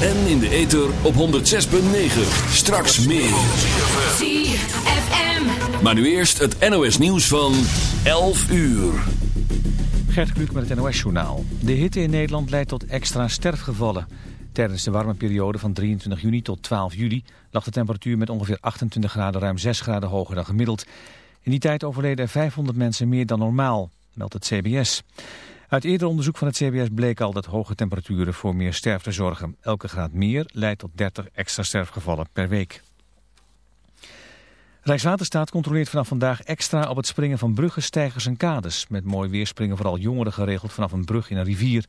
En in de ether op 106.9. Straks meer. ZFM. Maar nu eerst het NOS nieuws van 11 uur. Gert Kluk met het NOS-journaal. De hitte in Nederland leidt tot extra sterfgevallen. Tijdens de warme periode van 23 juni tot 12 juli lag de temperatuur met ongeveer 28 graden ruim 6 graden hoger dan gemiddeld. In die tijd overleden er 500 mensen meer dan normaal, meldt het CBS. Uit eerder onderzoek van het CBS bleek al dat hoge temperaturen voor meer sterfte zorgen. Elke graad meer leidt tot 30 extra sterfgevallen per week. Rijkswaterstaat controleert vanaf vandaag extra op het springen van bruggen, stijgers en kades. Met mooi weer springen vooral jongeren geregeld vanaf een brug in een rivier.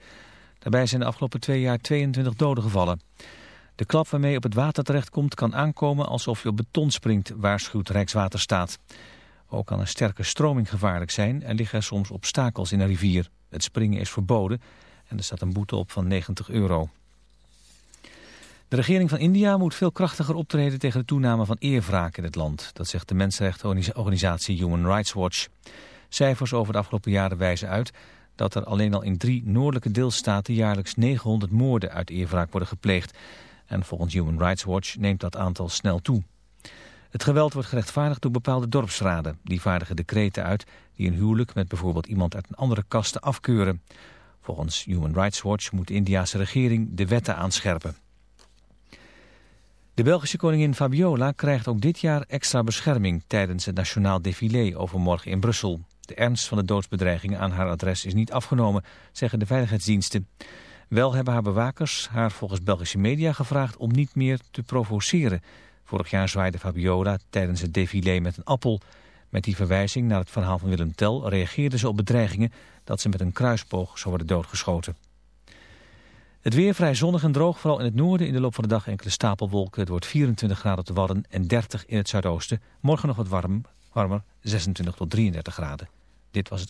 Daarbij zijn de afgelopen twee jaar 22 doden gevallen. De klap waarmee op het water terechtkomt kan aankomen alsof je op beton springt, waarschuwt Rijkswaterstaat. Ook kan een sterke stroming gevaarlijk zijn en liggen soms obstakels in een rivier. Het springen is verboden en er staat een boete op van 90 euro. De regering van India moet veel krachtiger optreden tegen de toename van eerwraak in het land. Dat zegt de mensenrechtenorganisatie Human Rights Watch. Cijfers over de afgelopen jaren wijzen uit dat er alleen al in drie noordelijke deelstaten jaarlijks 900 moorden uit eerwraak worden gepleegd. En volgens Human Rights Watch neemt dat aantal snel toe. Het geweld wordt gerechtvaardigd door bepaalde dorpsraden. Die vaardigen decreten uit die een huwelijk met bijvoorbeeld iemand uit een andere kaste afkeuren. Volgens Human Rights Watch moet de Indiase regering de wetten aanscherpen. De Belgische koningin Fabiola krijgt ook dit jaar extra bescherming tijdens het nationaal défilé overmorgen in Brussel. De ernst van de doodsbedreigingen aan haar adres is niet afgenomen, zeggen de veiligheidsdiensten. Wel hebben haar bewakers haar volgens Belgische media gevraagd om niet meer te provoceren. Vorig jaar zwaaide Fabiola tijdens het défilé met een appel. Met die verwijzing naar het verhaal van Willem Tell reageerde ze op bedreigingen dat ze met een kruisboog zou worden doodgeschoten. Het weer vrij zonnig en droog, vooral in het noorden in de loop van de dag enkele stapelwolken. Het wordt 24 graden op de Wadden en 30 in het zuidoosten. Morgen nog wat warm, warmer, 26 tot 33 graden. Dit was het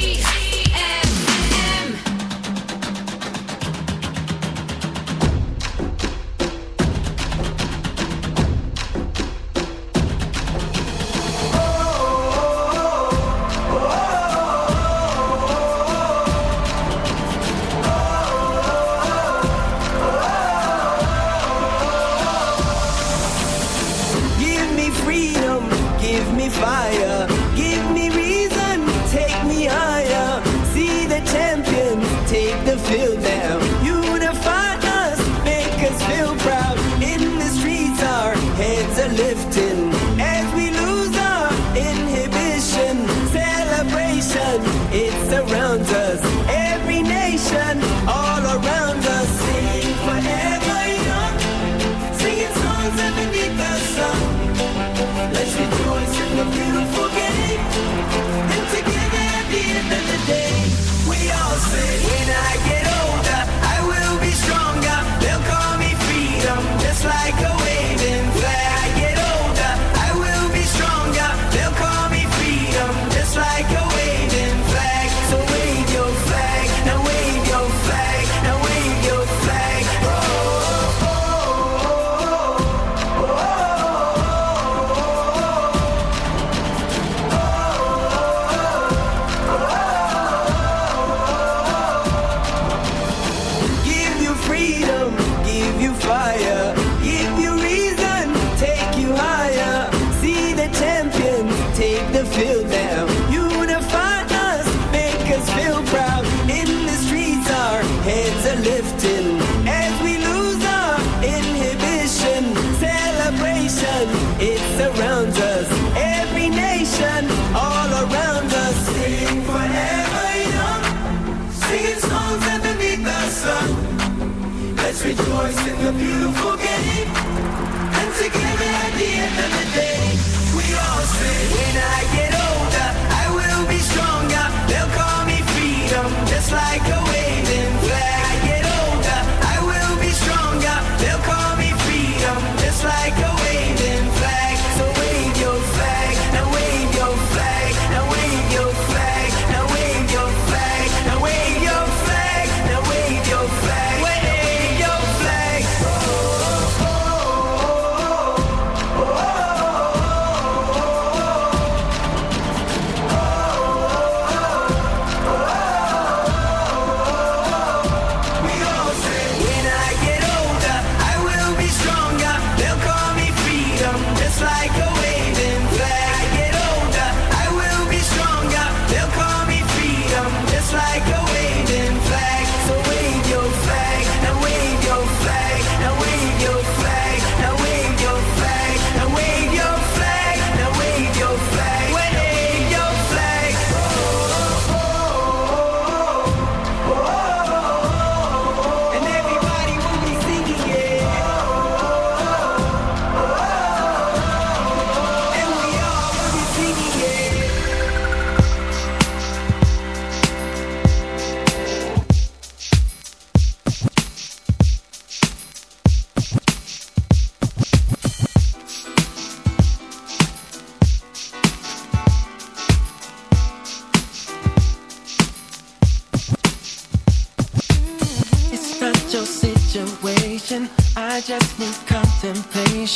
beautiful game.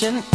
attention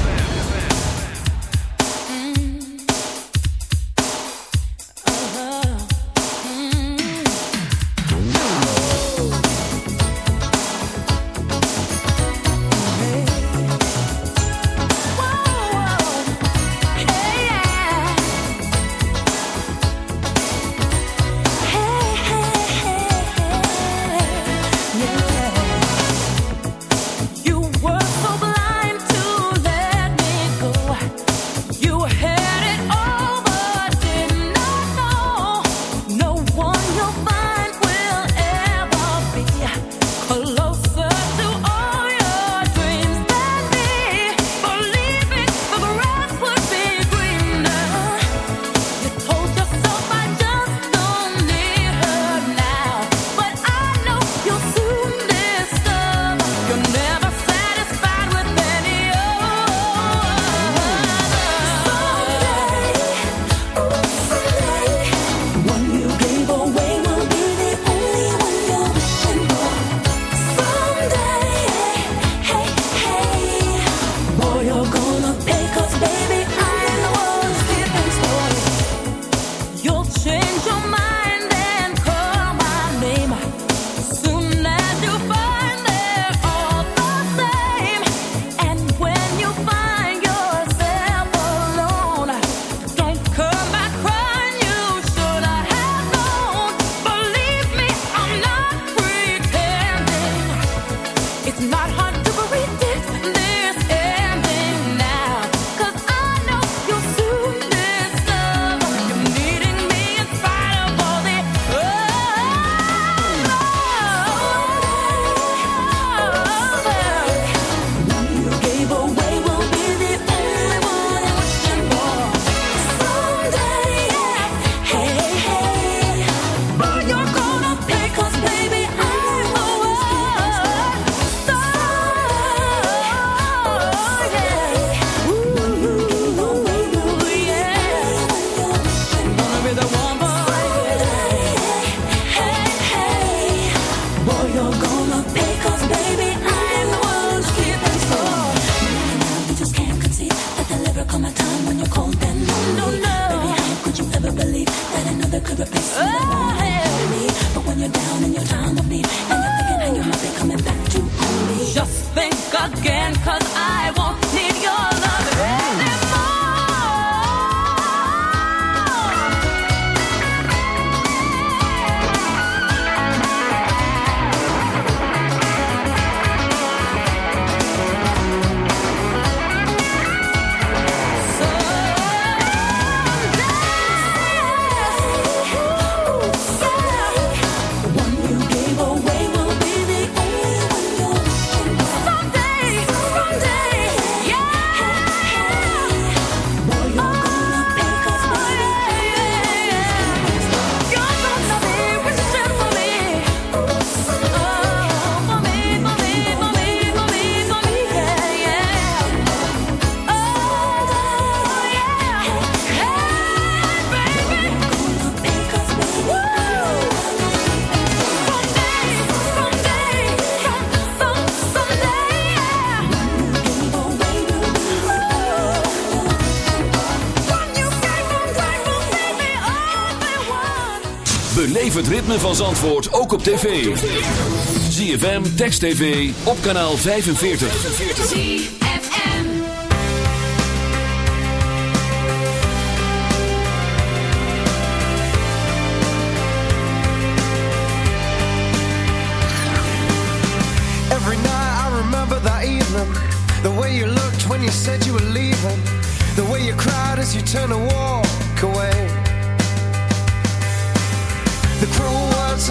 ritme van Zandvoort ook op tv. ZFM, Text TV, op kanaal 45. Every night I remember that evening The way you looked when you said you were leaving The way you cried as you turned to walk away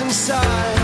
inside.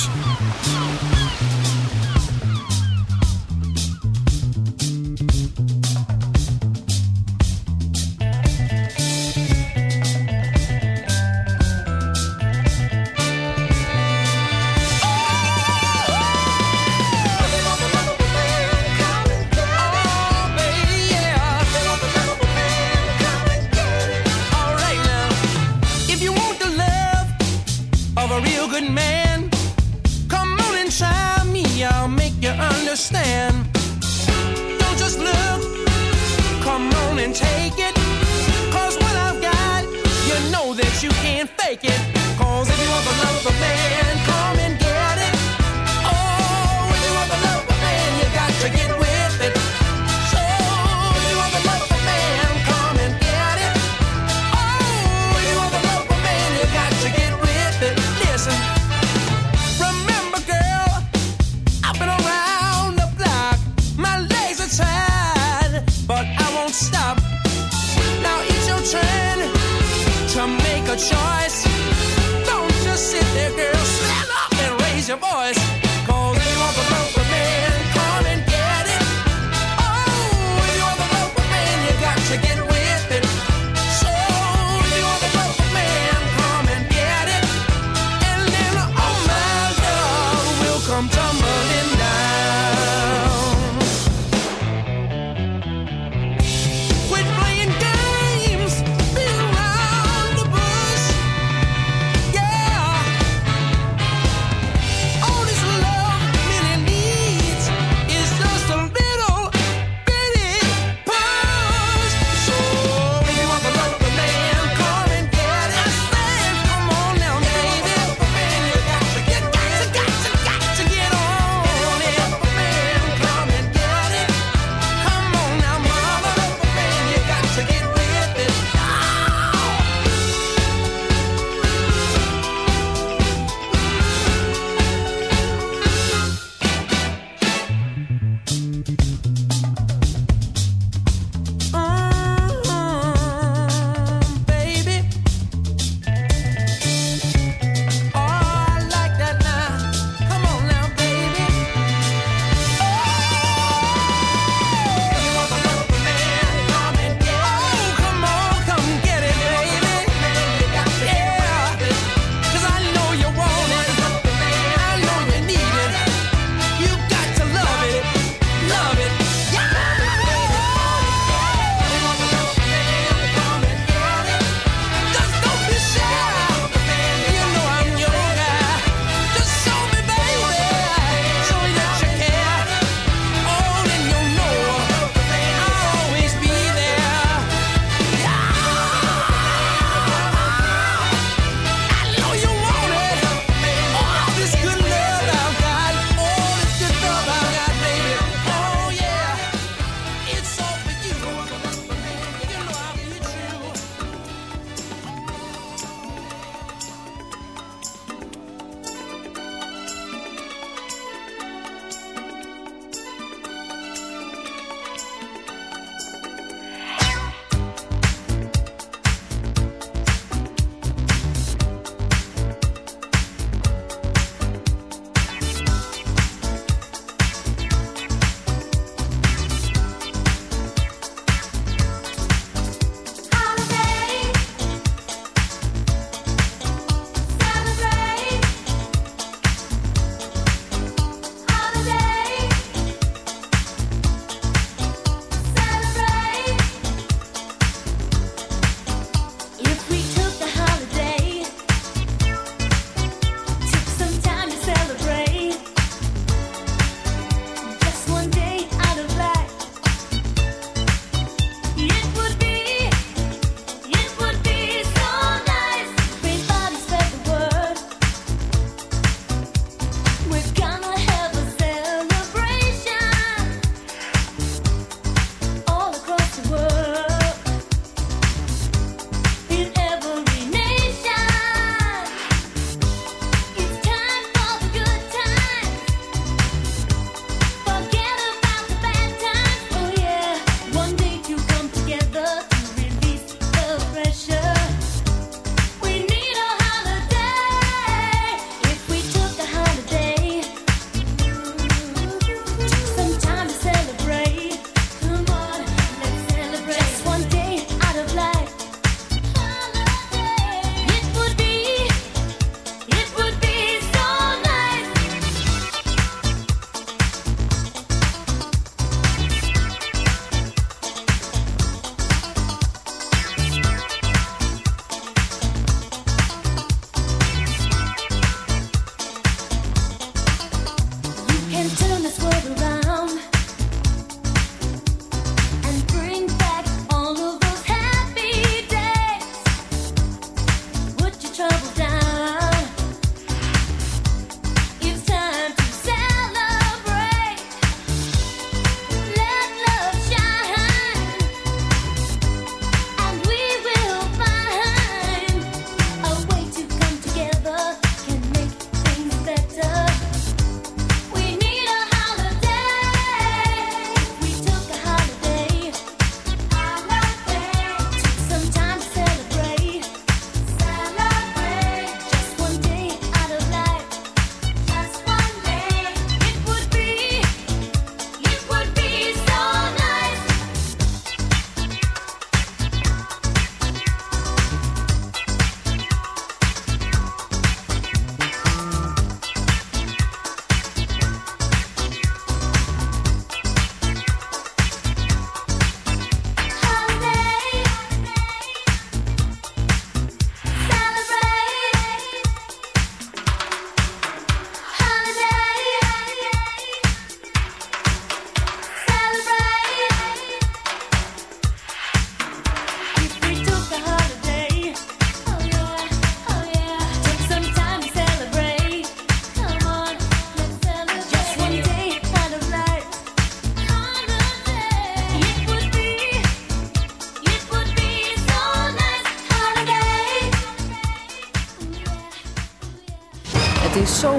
If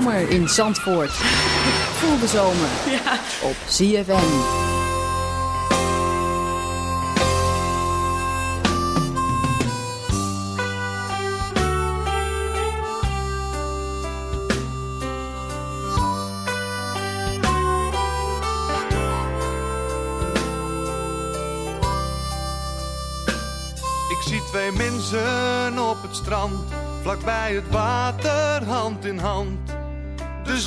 zomer in Zandvoort. Voel de zomer op ZFM. Ik zie twee mensen op het strand, vlakbij het water, hand in hand.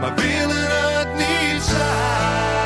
maar willen het niet zijn.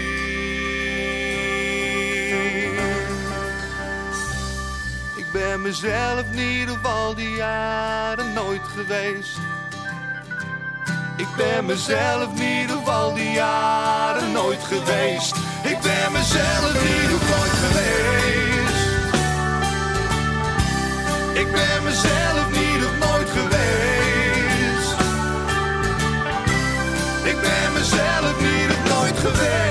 Ben mezelf op al die jaren nooit geweest. Ik ben mezelf niet op al die jaren nooit geweest. Ik ben mezelf niet op nooit geweest. Ik ben mezelf niet op nooit geweest. Ik ben mezelf niet op nooit geweest.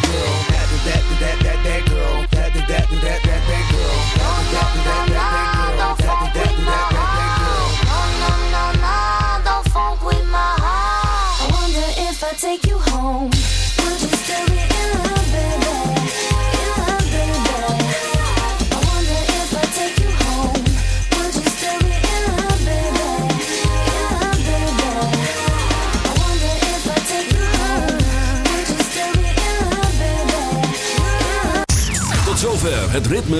Het ritme